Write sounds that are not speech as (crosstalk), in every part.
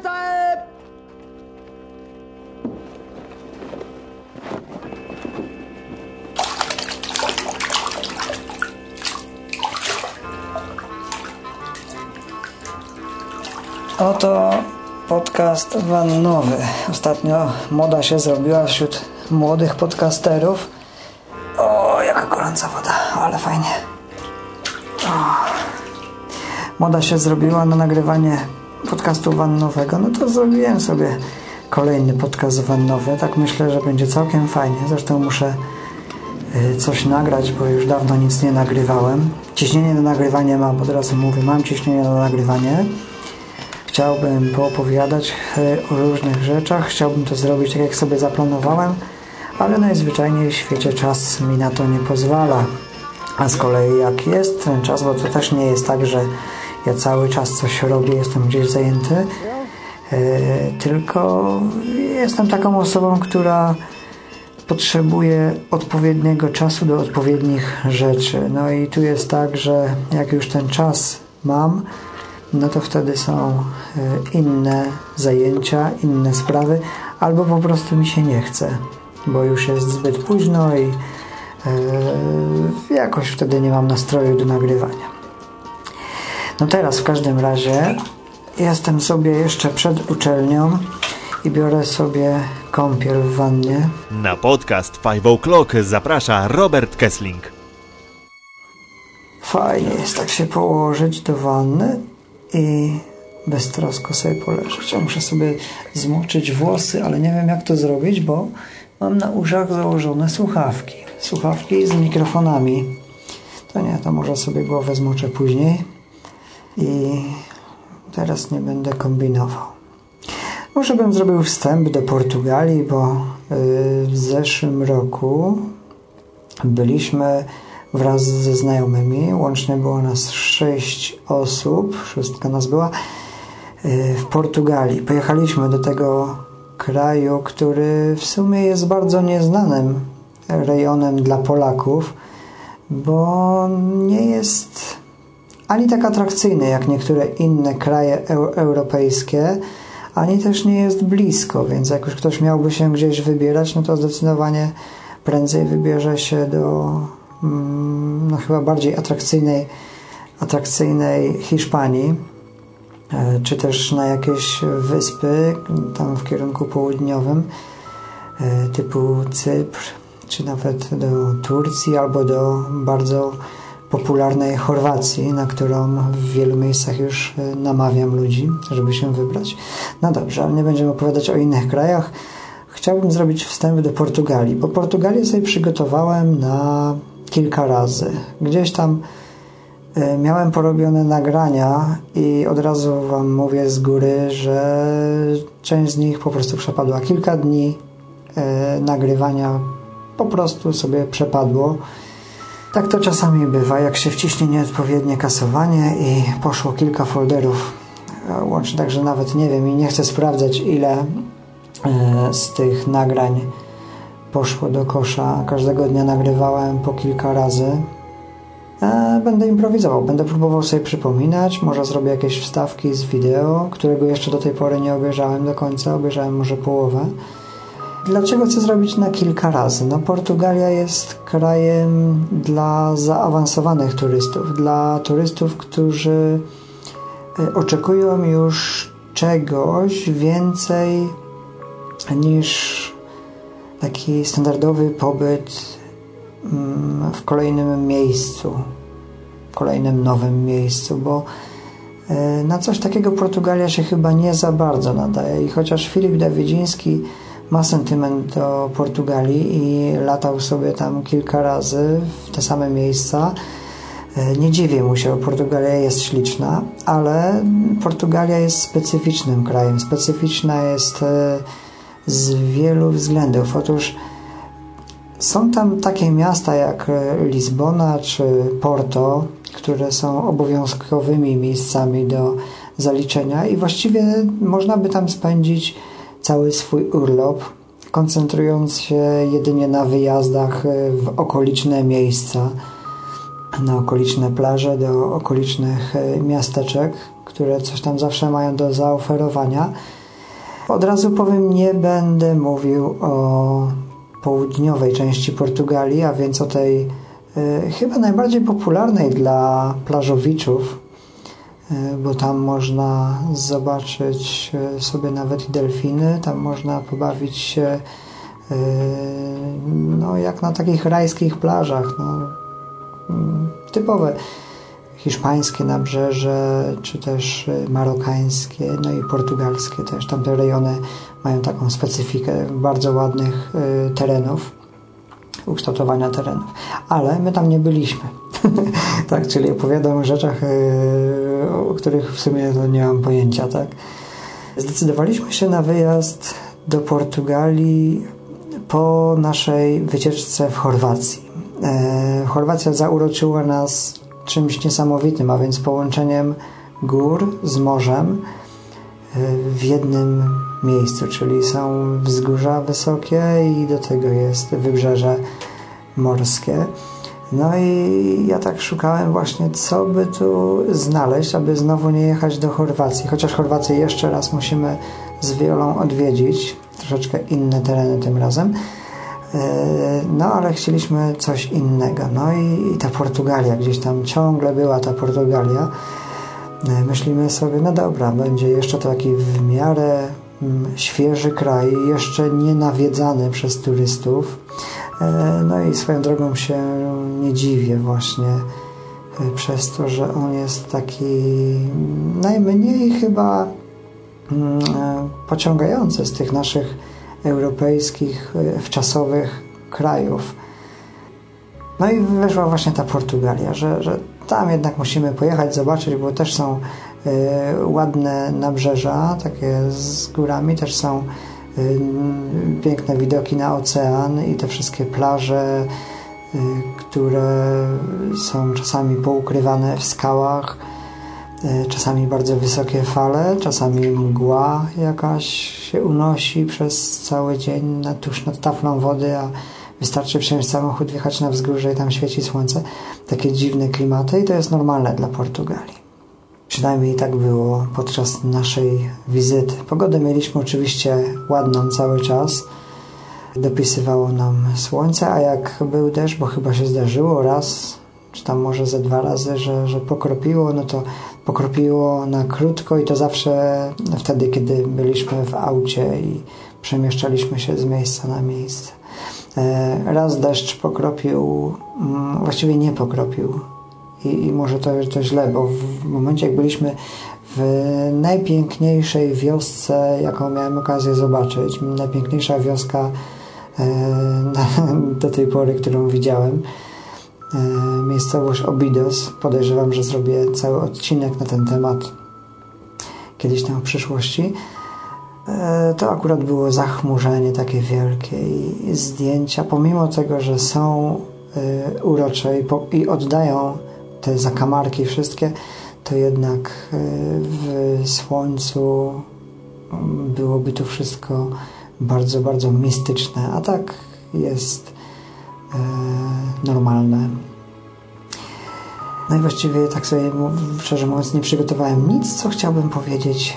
time! Oto podcast wannowy. Ostatnio moda się zrobiła wśród młodych podcasterów. O, jaka gorąca woda, ale fajnie. O. Moda się zrobiła na nagrywanie podcastu wannowego. No to zrobiłem sobie kolejny podcast wannowy. Tak myślę, że będzie całkiem fajnie. Zresztą muszę y, coś nagrać, bo już dawno nic nie nagrywałem. Ciśnienie na nagrywanie mam, bo teraz mówię, mam ciśnienie na nagrywanie. Chciałbym poopowiadać y, o różnych rzeczach. Chciałbym to zrobić tak, jak sobie zaplanowałem, ale najzwyczajniej w świecie czas mi na to nie pozwala. A z kolei jak jest ten czas, bo to też nie jest tak, że ja cały czas coś robię, jestem gdzieś zajęty, yy, tylko jestem taką osobą, która potrzebuje odpowiedniego czasu do odpowiednich rzeczy. No i tu jest tak, że jak już ten czas mam, no to wtedy są yy, inne zajęcia, inne sprawy, albo po prostu mi się nie chce, bo już jest zbyt późno i Yy, jakoś wtedy nie mam nastroju do nagrywania. No teraz w każdym razie jestem sobie jeszcze przed uczelnią i biorę sobie kąpiel w wannie. Na podcast 5 O'Clock zaprasza Robert Kessling. Fajnie jest tak się położyć do wanny i beztrosko sobie poleżeć. Ja muszę sobie zmoczyć włosy, ale nie wiem jak to zrobić, bo mam na uszach założone słuchawki. Słuchawki z mikrofonami. To nie, to może sobie głowę zmoczę później. I teraz nie będę kombinował. Może bym zrobił wstęp do Portugalii, bo w zeszłym roku byliśmy wraz ze znajomymi. Łącznie było nas sześć osób, szóstka nas była, w Portugalii. Pojechaliśmy do tego kraju, który w sumie jest bardzo nieznanym rejonem dla Polaków, bo nie jest ani tak atrakcyjny jak niektóre inne kraje europejskie, ani też nie jest blisko, więc jak już ktoś miałby się gdzieś wybierać, no to zdecydowanie prędzej wybierze się do no chyba bardziej atrakcyjnej, atrakcyjnej Hiszpanii, czy też na jakieś wyspy tam w kierunku południowym typu Cypr, czy nawet do Turcji albo do bardzo popularnej Chorwacji, na którą w wielu miejscach już namawiam ludzi, żeby się wybrać. No dobrze, ale nie będziemy opowiadać o innych krajach. Chciałbym zrobić wstęp do Portugalii, bo Portugalię sobie przygotowałem na kilka razy. Gdzieś tam miałem porobione nagrania i od razu Wam mówię z góry, że część z nich po prostu przepadła. Kilka dni nagrywania po prostu sobie przepadło. Tak to czasami bywa, jak się wciśnie nieodpowiednie kasowanie i poszło kilka folderów łącznie, także nawet nie wiem i nie chcę sprawdzać ile z tych nagrań poszło do kosza. Każdego dnia nagrywałem po kilka razy. Będę improwizował, będę próbował sobie przypominać, może zrobię jakieś wstawki z wideo, którego jeszcze do tej pory nie obejrzałem do końca, obejrzałem może połowę. Dlaczego chcę zrobić na kilka razy? No Portugalia jest krajem dla zaawansowanych turystów, dla turystów, którzy oczekują już czegoś więcej niż taki standardowy pobyt w kolejnym miejscu, w kolejnym nowym miejscu, bo na coś takiego Portugalia się chyba nie za bardzo nadaje i chociaż Filip Dawidziński ma sentyment do Portugalii i latał sobie tam kilka razy w te same miejsca. Nie dziwię mu się, bo Portugalia jest śliczna, ale Portugalia jest specyficznym krajem. Specyficzna jest z wielu względów. Otóż są tam takie miasta jak Lizbona czy Porto, które są obowiązkowymi miejscami do zaliczenia i właściwie można by tam spędzić cały swój urlop, koncentrując się jedynie na wyjazdach w okoliczne miejsca. na okoliczne plaże, do okolicznych e, miasteczek, które coś tam zawsze mają do zaoferowania. Od razu powiem, nie będę mówił o południowej części Portugalii, a więc o tej y, chyba najbardziej popularnej dla plażowiczów, bo tam można zobaczyć y, sobie nawet delfiny, tam można pobawić się no, jak na takich rajskich plażach. No, mm, typowe hiszpańskie nabrzeże, czy też marokańskie, no i portugalskie też. Tamte rejony mają taką specyfikę bardzo ładnych terenów, ukształtowania terenów. Ale my tam nie byliśmy. (laughs) tak, czyli opowiadam o rzeczach, y, o których w sumie to nie mam pojęcia, tak. Zdecydowaliśmy się na wyjazd do Portugalii po naszej wycieczce w Chorwacji. E, Chorwacja zauroczyła nas czymś niesamowitym, a więc połączeniem gór z morzem e, w jednym miejscu, czyli są wzgórza wysokie i do tego jest wybrzeże morskie. No i ja tak szukałem właśnie, co by tu znaleźć, aby znowu nie jechać do Chorwacji. Chociaż Chorwację jeszcze raz musimy z wiolą odwiedzić, troszeczkę inne tereny tym razem. E, no, ale chcieliśmy coś innego. No i, ta Portugalia, gdzieś tam ciągle była ta Portugalia. E, myślimy sobie, no dobra, będzie jeszcze taki w miarę mm, świeży kraj, jeszcze nie nawiedzany przez turystów. E, no i swoją drogą się nie dziwię właśnie przez to, że on jest taki najmniej chyba mm, pociągający z tych naszych europejskich, e, wczasowych krajów. No i wyszła właśnie ta Portugalia, że, że tam jednak musimy pojechać, zobaczyć, bo też są ładne nabrzeża, takie z górami, też są piękne widoki na ocean i te wszystkie plaże, y, które są czasami poukrywane w skałach E, czasami bardzo wysokie fale, czasami mgła jakaś się unosi przez cały dzień tuż nad taflą wody, a wystarczy wsiąść samochód, wjechać na wzgórze i tam świeci słońce. Takie dziwne klimaty i to jest normalne dla Portugalii. Przynajmniej tak było podczas naszej wizyty. Pogodę mieliśmy oczywiście ładną cały czas. Dopisywało nam słońce, a jak był deszcz, bo chyba się zdarzyło raz, czy tam może ze dwa razy, że, że pokropiło, no to pokropiło na krótko i to zawsze wtedy, kiedy byliśmy w aucie i przemieszczaliśmy się z miejsca na miejsce. E, raz deszcz pokropił, mm, właściwie nie pokropił i, i może to, to źle, bo w momencie jak byliśmy w najpiękniejszej wiosce, jaką miałem okazję zobaczyć, najpiękniejsza wioska e, (laughs) do tej pory, którą widziałem, E, miejscowość Obidos. Podejrzewam, że zrobię cały odcinek na ten temat kiedyś tam w przyszłości. E, to akurat było zachmurzenie takie wielkie i zdjęcia, pomimo tego, że są urocze i oddają te zakamarki wszystkie, to jednak w słońcu byłoby to wszystko bardzo, bardzo mistyczne, a tak jest normalne. No i właściwie tak sobie szczerze mówiąc nie przygotowałem nic, co chciałbym powiedzieć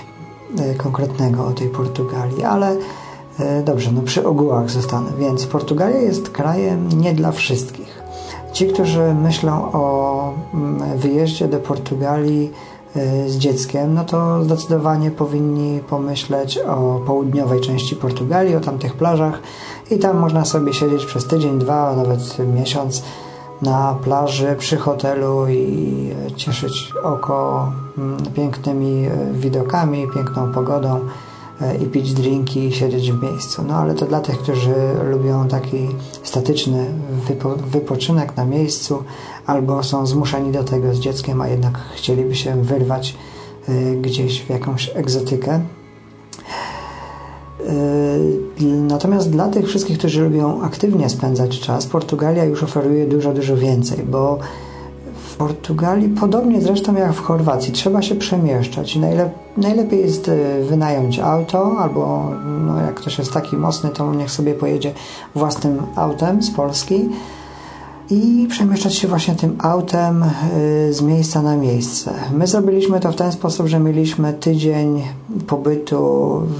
e, konkretnego o tej Portugalii, ale e, dobrze, no przy ogółach zostanę. Więc Portugalia jest krajem nie dla wszystkich. Ci, którzy myślą o mm, wyjeździe do Portugalii e, z dzieckiem, no to zdecydowanie powinni pomyśleć o południowej części Portugalii, o tamtych plażach. I tam można sobie siedzieć przez tydzień, dwa, a nawet miesiąc na plaży, przy hotelu i cieszyć oko mm, pięknymi e, widokami, piękną pogodą i pić drinki i siedzieć w miejscu. No ale to dla tych, którzy lubią taki statyczny wypo wypoczynek na miejscu albo są zmuszeni do tego z dzieckiem, a jednak chcieliby się wyrwać e, gdzieś w jakąś egzotykę, Yy, natomiast dla tych wszystkich, którzy lubią aktywnie spędzać czas, Portugalia już oferuje dużo, dużo więcej, bo Portugalii, podobnie zresztą jak w Chorwacji, trzeba się przemieszczać. Najlep najlepiej jest yy, wynająć auto, albo no, jak ktoś jest taki mocny, to niech sobie pojedzie własnym autem z Polski. i przemieszczać się właśnie tym autem y, z miejsca na miejsce. My zrobiliśmy to w ten sposób, że mieliśmy tydzień pobytu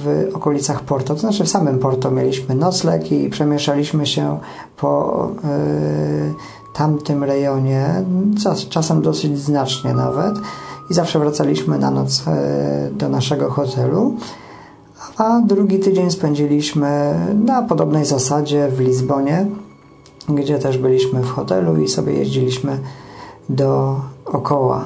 w okolicach Porto, to znaczy w samym Porto mieliśmy nocleg i przemieszczaliśmy się po y, tamtym rejonie, czasem dosyć znacznie nawet i zawsze wracaliśmy na noc y, do naszego hotelu a drugi tydzień spędziliśmy na podobnej zasadzie w Lizbonie, gdzie też byliśmy w hotelu i sobie jeździliśmy dookoła.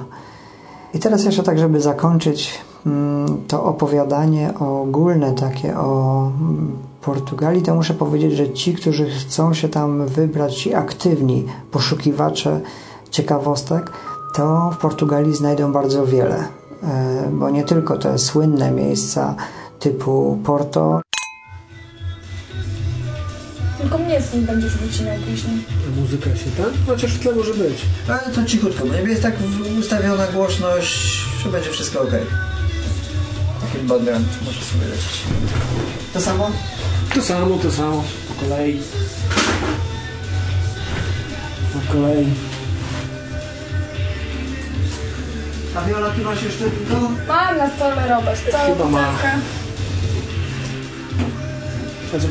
I teraz jeszcze tak, żeby zakończyć mm, to opowiadanie ogólne takie o mm, Portugalii, to muszę powiedzieć, że ci, którzy chcą się tam wybrać, ci aktywni poszukiwacze ciekawostek, to w Portugalii znajdą bardzo wiele, e, bo nie tylko te słynne miejsca typu Porto, tylko mnie z nim będziesz wycinał później. Muzyka się tak? Chociaż w tle może być. Ale to cichutko, bo jest tak ustawiona głośność, że będzie wszystko ok. Taki background może sobie lecieć. To samo? To samo, to samo. Po kolei. Po kolei. A Viola, ty masz jeszcze to? Mam na stole Robert, całą Chyba ma. butelkę. A co?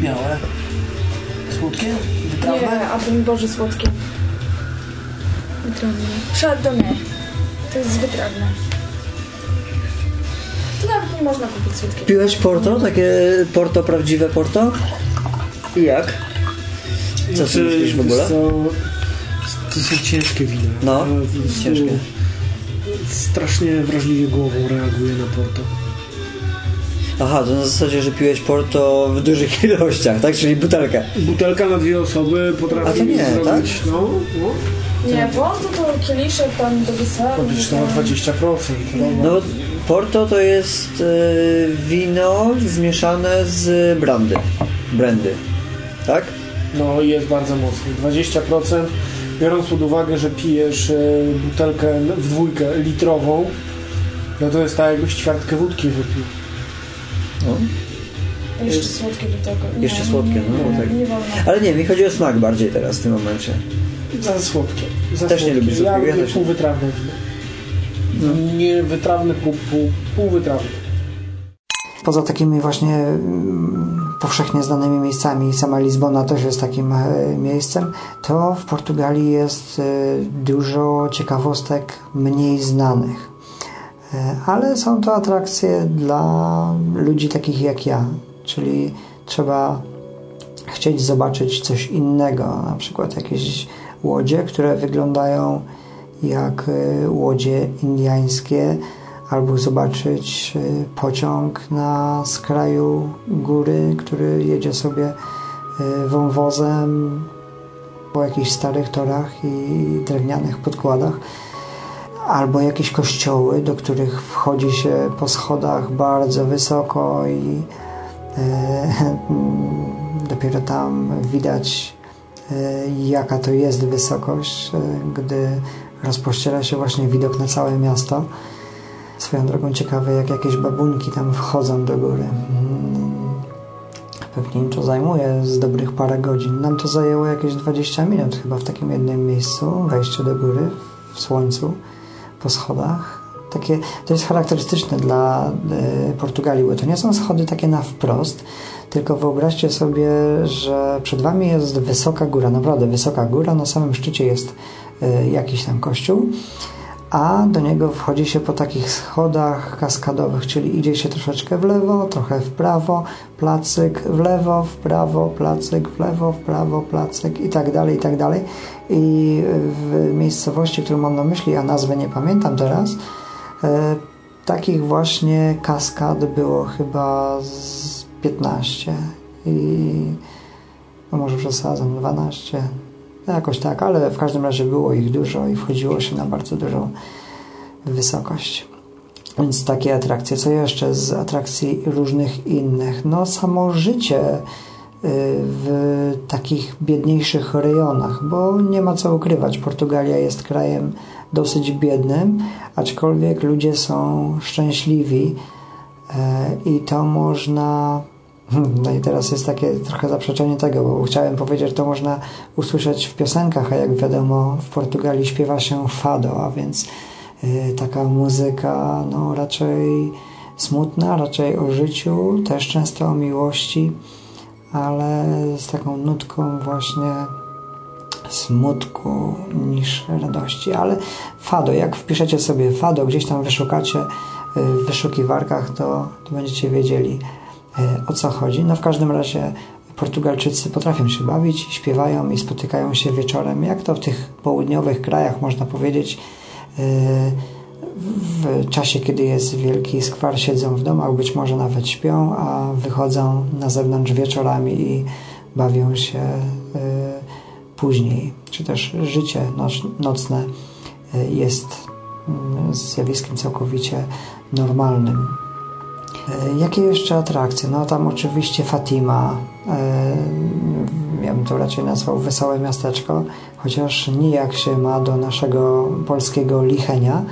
Białe. Słodkie? Nie, a to mi Boże słodkie. Wytrawne. Chardonnay. To jest wytrawne. To nawet nie można kupić słodkie. Piłeś Porto? Takie Porto, prawdziwe Porto? I jak? Co ty myślisz w ogóle? To są ciężkie wina. No, Ja ciężkie. Strasznie wrażliwie głową reaguje na Porto. Aha, to na zasadzie, że piłeś Porto w dużych (laughs) ilościach, tak? Czyli butelkę. Butelka na dwie osoby potrafi A to nie, zrobić, no, no. Nie, bo to to kieliszek tam do tam tam. 20%. No. No, Porto to jest e, wino zmieszane z brandy. Brandy. Tak? No i jest bardzo mocny. 20%, biorąc pod uwagę, że pijesz e, butelkę w dwójkę litrową, no to jest tak jakbyś ćwiartkę wódki wypił. No. Jeszcze słodkie do tego. Nie, Jeszcze słodkie, nie, no, nie, tak. nie. Ale nie, mi chodzi o smak bardziej teraz w tym momencie. Za słodkie. Za Też nie słodkie. lubisz Ja słodkiego, ja lubię też nie. półwytrawne wino. Nie wytrawny, pół, pół, półwytrawny. Poza takimi właśnie mm, powszechnie znanymi miejscami, sama Lizbona też jest takim e, miejscem, to w Portugalii jest e, dużo ciekawostek mniej znanych. E, Ale są to atrakcje dla ludzi takich jak ja, czyli trzeba chcieć zobaczyć coś innego, na przykład jakieś łodzie, które wyglądają jak e, łodzie indiańskie, albo zobaczyć e, pociąg na skraju góry, który jedzie sobie e, wąwozem po jakichś starych torach i drewnianych podkładach, albo jakieś kościoły, do których wchodzi się po schodach bardzo wysoko i (laughs) dopiero tam widać jaka to jest wysokość, gdy rozpościera się właśnie widok na całe miasto. Swoją drogą ciekawe, jak jakieś babunki tam wchodzą do góry. Mm, Pewnie to zajmuje z dobrych parę godzin. Nam to zajęło jakieś 20 minut chyba w takim jednym miejscu, wejście do góry w słońcu, po schodach. Takie, to jest charakterystyczne dla e, Portugalii, bo to nie są schody takie na wprost, tylko wyobraźcie sobie, że przed Wami jest wysoka góra, naprawdę wysoka góra, na samym szczycie jest jakiś tam kościół, a do niego wchodzi się po takich schodach kaskadowych, czyli idzie się troszeczkę w lewo, trochę w prawo, placyk w lewo, w prawo, placyk w lewo, w prawo, placyk i tak dalej, i tak dalej. I w miejscowości, którą mam na myśli, a nazwę nie pamiętam teraz, e, takich właśnie kaskad było chyba z 15 i no może przesadzam, 12, no jakoś tak, ale w każdym razie było ich dużo i wchodziło się na bardzo dużą wysokość. Więc takie atrakcje. Co jeszcze z atrakcji różnych innych? No samo życie y, w takich biedniejszych rejonach, bo nie ma co ukrywać. Portugalia jest krajem dosyć biednym, aczkolwiek ludzie są szczęśliwi e, i to można No i teraz jest takie trochę zaprzeczenie tego, bo chciałem powiedzieć, to można usłyszeć w piosenkach, a jak wiadomo w Portugalii śpiewa się fado, a więc y, taka muzyka no raczej smutna, raczej o życiu, też często o miłości, ale z taką nutką właśnie smutku niż radości. Ale fado, jak wpiszecie sobie fado, gdzieś tam wyszukacie w wyszukiwarkach, to, to będziecie wiedzieli o co chodzi. No w każdym razie Portugalczycy potrafią się bawić, śpiewają i spotykają się wieczorem, jak to w tych południowych krajach można powiedzieć. W czasie, kiedy jest wielki skwar, siedzą w domach, być może nawet śpią, a wychodzą na zewnątrz wieczorami i bawią się później. Czy też życie nocne jest zjawiskiem całkowicie normalnym. Jakie jeszcze atrakcje? No tam oczywiście Fatima. Ja bym to raczej nazwał wesołe miasteczko, chociaż nijak się ma do naszego polskiego lichenia.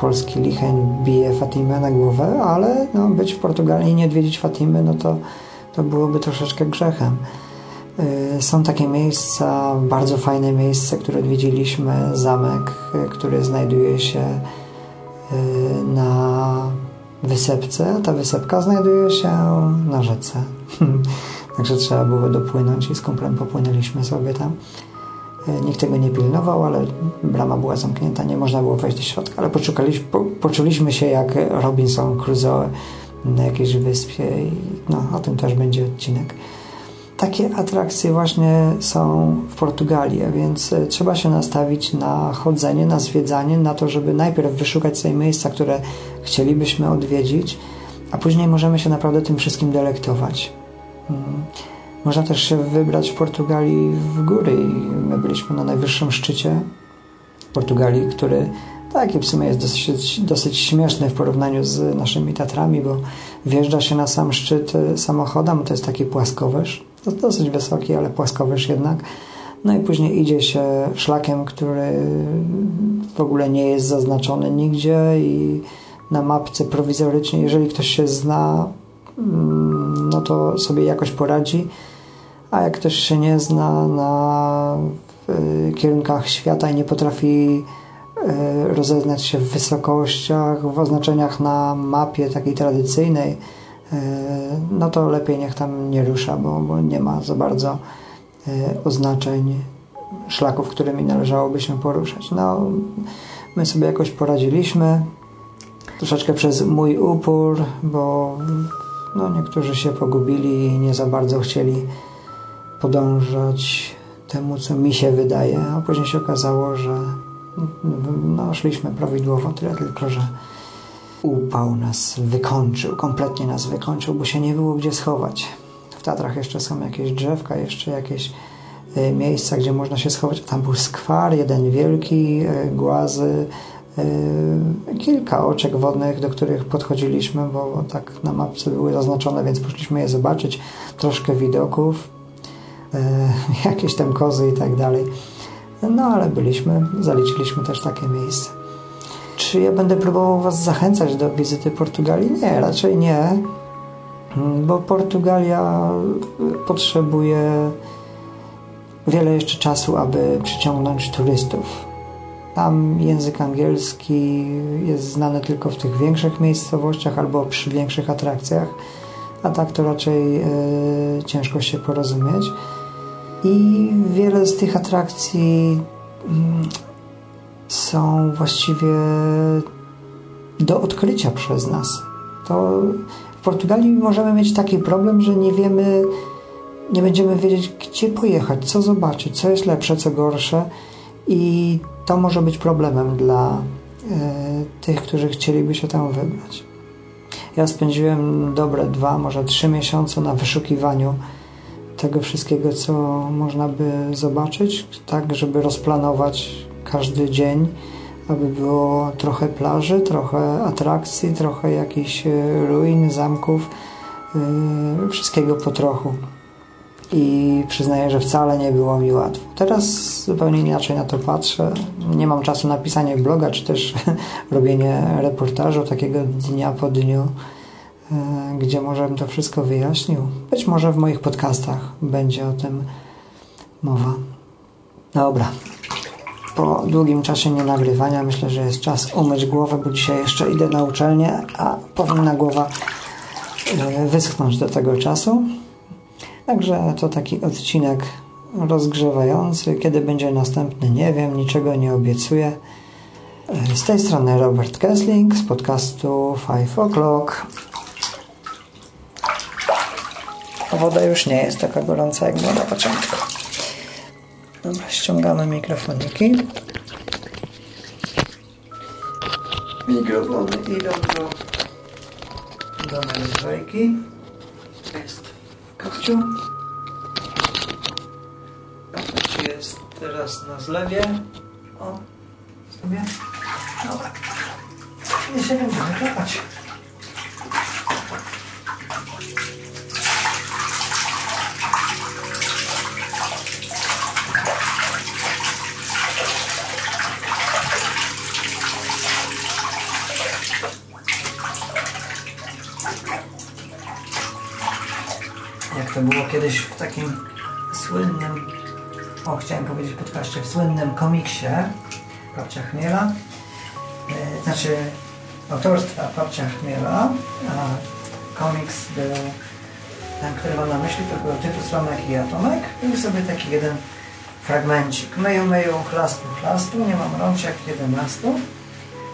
Polski licheń bije Fatimę na głowę, ale no, być w Portugalii i nie odwiedzić Fatimy, no to, to byłoby troszeczkę grzechem. Są takie miejsca, bardzo fajne miejsce, które odwiedziliśmy. Zamek, który znajduje się na wysepce, ta wysepka znajduje się na rzece. (laughs) Także trzeba było dopłynąć i z kumplem popłynęliśmy sobie tam. Nikt tego nie pilnował, ale brama była zamknięta, nie można było wejść do środka, ale po, poczuliśmy się jak Robinson Crusoe na jakiejś wyspie i no, o tym też będzie odcinek. Takie atrakcje właśnie są w Portugalii, więc trzeba się nastawić na chodzenie, na zwiedzanie, na to, żeby najpierw wyszukać sobie miejsca, które chcielibyśmy odwiedzić, a później możemy się naprawdę tym wszystkim delektować. Można też się wybrać w Portugalii w góry my byliśmy na najwyższym szczycie Portugalii, który taki w sumie jest dosyć, dosyć śmieszny w porównaniu z naszymi Tatrami, bo wjeżdża się na sam szczyt samochodem, to jest taki płaskowyż, dosyć wysoki, ale płaskowyż jednak. No i później idzie się szlakiem, który w ogóle nie jest zaznaczony nigdzie i na mapce prowizorycznie, jeżeli ktoś się zna, no to sobie jakoś poradzi, a jak ktoś się nie zna na kierunkach świata i nie potrafi rozeznać się w wysokościach, w oznaczeniach na mapie takiej tradycyjnej, no to lepiej niech tam nie rusza, bo, bo nie ma za bardzo oznaczeń szlaków, którymi należałoby się poruszać. No, my sobie jakoś poradziliśmy, troszeczkę przez mój upór, bo no, niektórzy się pogubili i nie za bardzo chcieli podążać temu, co mi się wydaje, a później się okazało, że no, szliśmy prawidłowo, tyle tylko, że upał nas wykończył, kompletnie nas wykończył, bo się nie było gdzie schować. W Tatrach jeszcze są jakieś drzewka, jeszcze jakieś y, miejsca, gdzie można się schować. Tam był skwar, jeden wielki, y, głazy, y, kilka oczek wodnych, do których podchodziliśmy, bo, tak na mapce były zaznaczone, więc poszliśmy je zobaczyć. Troszkę widoków, (laughs) jakieś tam kozy i tak dalej. No ale byliśmy, zaliczyliśmy też takie miejsce. Czy ja będę próbował Was zachęcać do wizyty Portugalii? Nie, raczej nie, bo Portugalia potrzebuje wiele jeszcze czasu, aby przyciągnąć turystów. Tam język angielski jest znany tylko w tych większych miejscowościach albo przy większych atrakcjach, a tak to raczej e, ciężko się porozumieć. I wiele z tych atrakcji mm, są właściwie do odkrycia przez nas. To w Portugalii możemy mieć taki problem, że nie wiemy, nie będziemy wiedzieć, gdzie pojechać, co zobaczyć, co jest lepsze, co gorsze, i to może być problemem dla e, tych, którzy chcieliby się tam wybrać. Ja spędziłem dobre dwa, może trzy miesiące na wyszukiwaniu tego wszystkiego, co można by zobaczyć, tak, żeby rozplanować każdy dzień, aby było trochę plaży, trochę atrakcji, trochę jakichś e, ruin, zamków, yy, wszystkiego po trochu. I przyznaję, że wcale nie było mi łatwo. Teraz zupełnie inaczej na to patrzę. Nie mam czasu na pisanie bloga, czy też (laughs) robienie reportażu takiego dnia po dniu. e, gdzie może bym to wszystko wyjaśnił. Być może w moich podcastach będzie o tym mowa. Dobra. Po długim czasie nie nagrywania myślę, że jest czas umyć głowę, bo dzisiaj jeszcze idę na uczelnię, a powinna głowa e, wyschnąć do tego czasu. Także to taki odcinek rozgrzewający. Kiedy będzie następny, nie wiem, niczego nie obiecuję. E, Z tej strony Robert Kessling z podcastu 5 O'Clock. Woda już nie jest taka gorąca jak była na początku. Dobra, ściągamy mikrofoniki. Mikrofony idą do, do nalewajki. Jest kapciu. Kapciu jest teraz na zlewie. O, sobie. Dobra. Nie się będziemy klepać. Jak to było kiedyś w takim słynnym, o chciałem powiedzieć podcaście, w słynnym komiksie Babcia Chmiela, e, znaczy autorstwa Babcia Chmiela, a komiks był ten, który mam na myśli, to był Tytus Romek i Atomek i sobie taki jeden fragmencik. Myju, myju, chlastu, chlastu, nie mam rączek 11.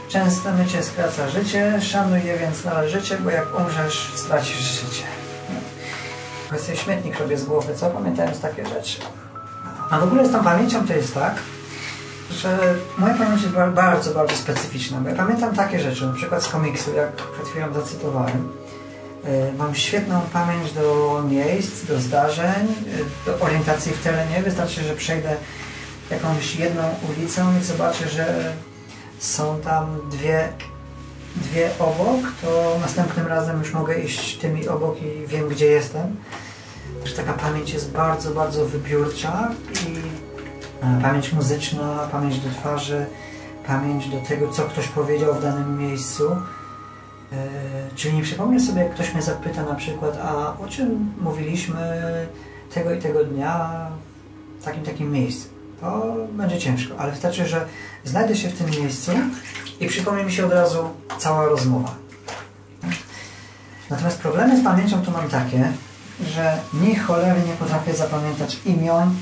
Częste mycie skraca życie, szanuj je więc należycie, bo jak umrzesz, stracisz życie. Bo sobie śmietnik robię z głowy, co? Pamiętając takie rzeczy. A w ogóle z tą pamięcią to jest tak, że moja pamięć jest ba- bardzo, bardzo specyficzna. Ja pamiętam takie rzeczy, na przykład z komiksu, jak przed chwilą zacytowałem. E, Mam świetną pamięć do miejsc, do zdarzeń, e, do orientacji w terenie. Wystarczy, że przejdę jakąś jedną ulicą i zobaczę, że są tam dwie, dwie obok, to następnym razem już mogę iść tymi obok i wiem, gdzie jestem. Także taka pamięć jest bardzo, bardzo wybiórcza i e, pamięć muzyczna, pamięć do twarzy, pamięć do tego, co ktoś powiedział w danym miejscu. E, Czyli nie przypomnę sobie, jak ktoś mnie zapyta na przykład, a o czym mówiliśmy tego i tego dnia w takim takim miejscu. To będzie ciężko, ale wystarczy, że znajdę się w tym miejscu i przypomni mi się od razu cała rozmowa. Natomiast problemy z pamięcią to mam takie, że ni cholery nie potrafię zapamiętać imion,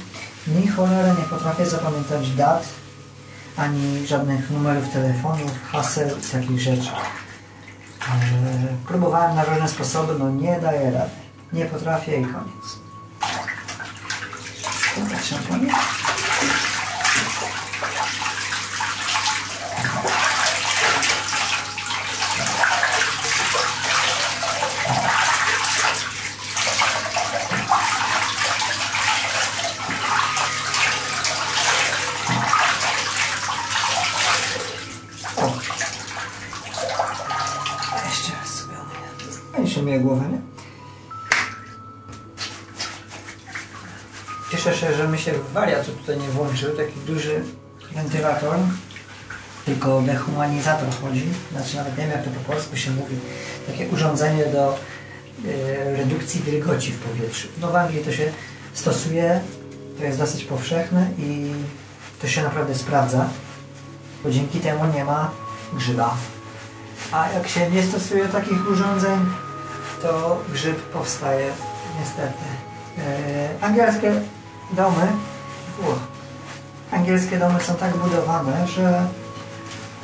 ni cholery nie potrafię zapamiętać dat, ani żadnych numerów telefonów, haseł i takich rzeczy. Próbowałem na różne sposoby, no nie daję rady. Nie potrafię i koniec. Dobra, szampanie. O. Jeszcze raz sobie myję głowę, nie? Cieszę się, że mi się wariat tutaj nie włączył, taki duży wentylator, tylko dehumanizator chodzi, znaczy nawet nie wiem jak to po polsku się mówi, takie urządzenie do e, redukcji wilgoci w powietrzu. No w Anglii to się stosuje, to jest dosyć powszechne i to się naprawdę sprawdza, bo dzięki temu nie ma grzyba. A jak się nie stosuje takich urządzeń, to grzyb powstaje niestety. E, angielskie domy, uch, angielskie domy są tak budowane, że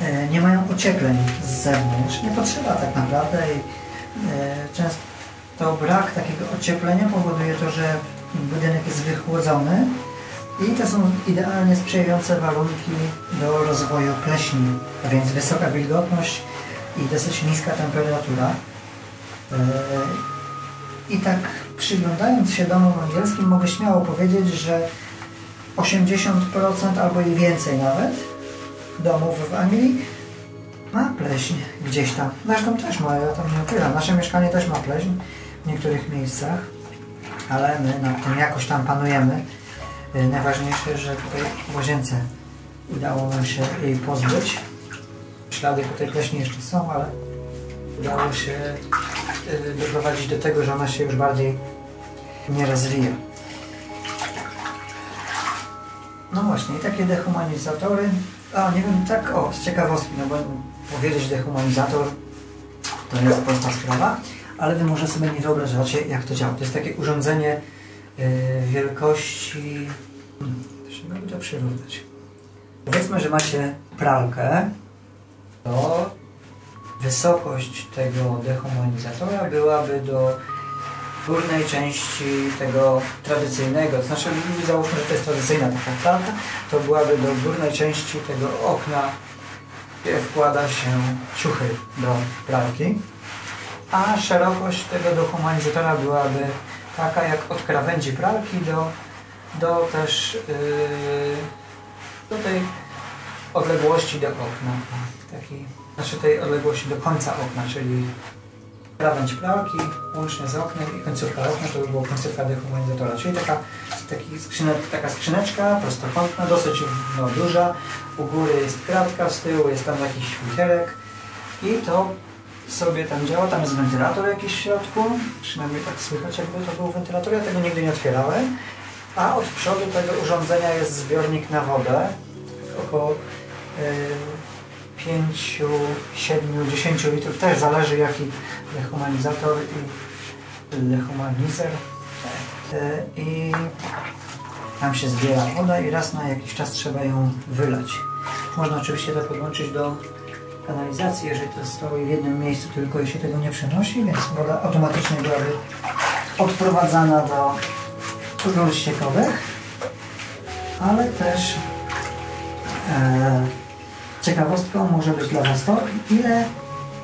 e, nie mają ociepleń z zewnątrz. Nie potrzeba tak naprawdę i e, często brak takiego ocieplenia powoduje to, że budynek jest wychłodzony i to są idealnie sprzyjające warunki do rozwoju pleśni, a więc wysoka wilgotność i dosyć niska temperatura. E, I tak przyglądając się domom angielskim mogę śmiało powiedzieć, że 80% albo i więcej nawet domów w Anglii ma pleśń gdzieś tam. Zresztą też ma, ja tam nie ukrylam. Nasze mieszkanie też ma pleśń w niektórych miejscach, ale my nad tym jakoś tam panujemy. E, Najważniejsze, że tutaj w łazience udało nam się jej pozbyć. Ślady tutaj pleśni jeszcze są, ale udało się y, doprowadzić do tego, że ona się już bardziej nie rozwija. No właśnie, i takie dehumanizatory. A nie wiem, tak o, z ciekawostki, no bo powiedzieć dehumanizator to jest prosta sprawa, ale wy może sobie nie wyobrażacie, jak to działa. To jest takie urządzenie y, wielkości. Hmm, się by to przyrównać. Powiedzmy, że macie pralkę, to wysokość tego dehumanizatora byłaby do górnej części tego tradycyjnego, to znaczy załóżmy, że to jest tradycyjna taka pralka, to byłaby do górnej części tego okna, gdzie wkłada się ciuchy do pralki, a szerokość tego dehumanizatora byłaby taka jak od krawędzi pralki do, do też yy, do tej odległości do okna. Taki, znaczy tej odległości do końca okna, czyli krawędź pralki łącznie z oknem i końcówka okna to by było końcówka dehumanizatora. Czyli taka, taki skrzyne, taka skrzyneczka prostokątna, dosyć no, duża. U góry jest kratka, z tyłu jest tam jakiś wicherek i to sobie tam działa. Tam jest wentylator jakiś w środku. Przynajmniej tak słychać jakby to był wentylator. Ja tego nigdy nie otwierałem. A od przodu tego urządzenia jest zbiornik na wodę. Około yy, 5, 7, 10 litrów. Też zależy jaki dehumanizator i dehumanizer. Yy, I tam się zbiera woda i raz na jakiś czas trzeba ją wylać. Można oczywiście to podłączyć do kanalizacji, jeżeli to stoi w jednym miejscu tylko i się tego nie przenosi, więc woda automatycznie byłaby odprowadzana do rur ściekowych, ale też e, ciekawostką może być dla Was to, ile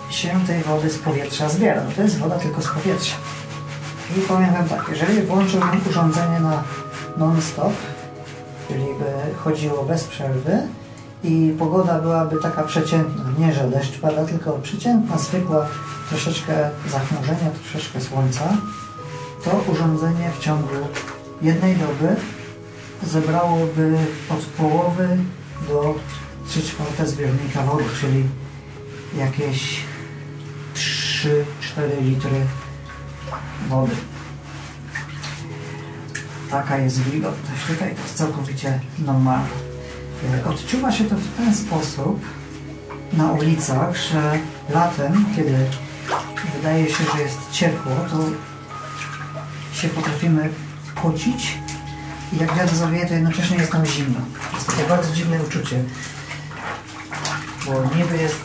się tej wody z powietrza zbiera. No to jest woda tylko z powietrza. I powiem Wam tak, jeżeli włączyłbym urządzenie na non-stop, czyli by chodziło bez przerwy i pogoda byłaby taka przeciętna, nie że deszcz pada, tylko przeciętna, zwykła, troszeczkę zachmurzenia, troszeczkę słońca, to urządzenie w ciągu jednej doby zebrałoby od połowy do 3 czwarte zbiornika wody, czyli jakieś 3-4 litry wody. Taka jest wilgotność. Tutaj to jest całkowicie normalne. E, Odczuwa się to w ten sposób na ulicach, że latem, kiedy wydaje się, że jest ciepło, to się potrafimy pocić i jak wiatr zawieje, to jednocześnie jest nam zimno. To jest takie bardzo dziwne uczucie, bo niby jest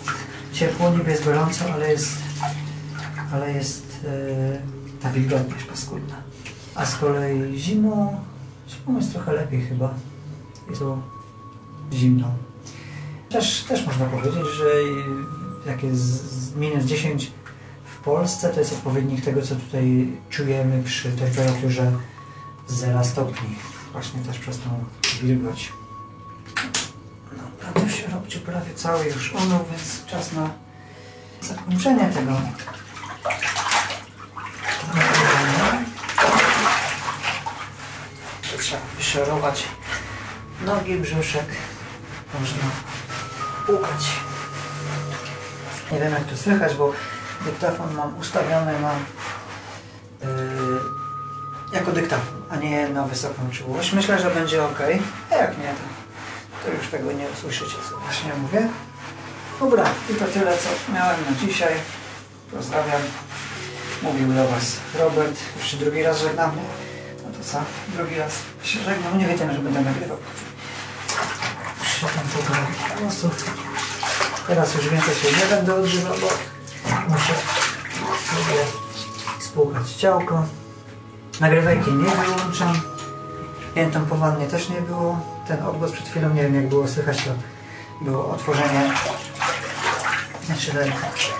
ciepło, niby jest gorąco, ale jest, ale jest e, ta wilgotność paskudna. A z kolei zimą, zimą jest trochę lepiej chyba. Jest zimno. Też, też można powiedzieć, że jak jest z- minus 10 w Polsce, to jest odpowiednik tego, co tutaj czujemy przy temperaturze 0 stopni. Właśnie też przez tą wilgoć. To się robi prawie cały już unął, więc czas na zakończenie tego. Trzeba wyszorować nogi, brzuszek. Można pukać. Nie wiem jak to słychać, bo dyktafon mam ustawiony na yy, jako dyktafon, a nie na wysoką czułość. Myślę, że będzie ok. A jak nie, to, to już tego nie usłyszycie, co właśnie mówię. Dobra, i to tyle, co miałem na dzisiaj. Pozdrawiam. Mówił do Was Robert. Już drugi raz żegnamy. No to co? Drugi raz się żegnam. Nie wiedziałem, że będę nagrywał. Przy tam półtora głosów. Teraz już więcej się nie będę odżywał, bo muszę sobie spłukać ciałko. Nagrywajki nie wyłączam. Piętą powannie też nie było. Ten odgłos przed chwilą, nie wiem jak było słychać, to było otworzenie znaczy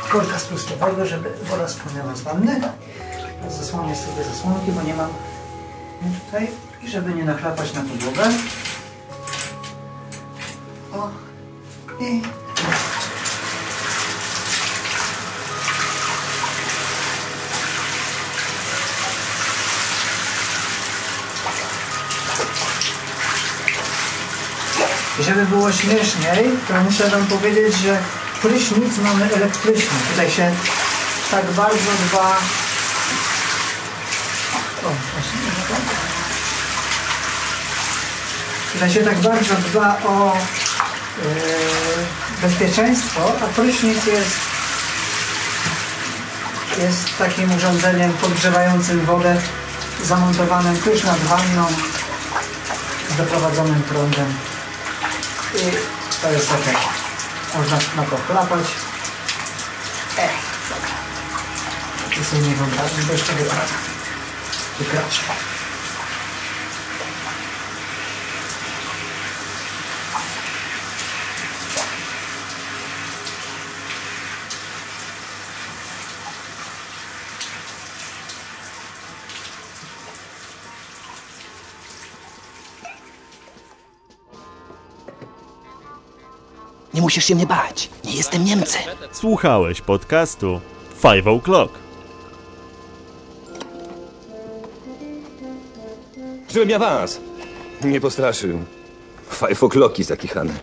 korka spustowego, żeby woda spłynęła z wanny. Zasłonię sobie zasłonki, bo nie mam tutaj. I żeby nie nachlapać na podłogę. O. I I żeby było śmieszniej, to muszę Wam powiedzieć, że prysznic mamy elektryczny. Tutaj się tak bardzo dba o, tak. że się tak bardzo dba o e, bezpieczeństwo, a prysznic jest jest takim urządzeniem podgrzewającym wodę zamontowanym tuż nad wanną z doprowadzonym prądem i to jest ok. Można na to chlapać. Ech, dobra. To sobie nie wyobrażam, bo jeszcze wypada. Wykroczę. Musisz się mnie bać. Nie jestem Niemcem. Słuchałeś podcastu Five O'Clock. Żebym ja was nie postraszył. Five o'clocki zakichane.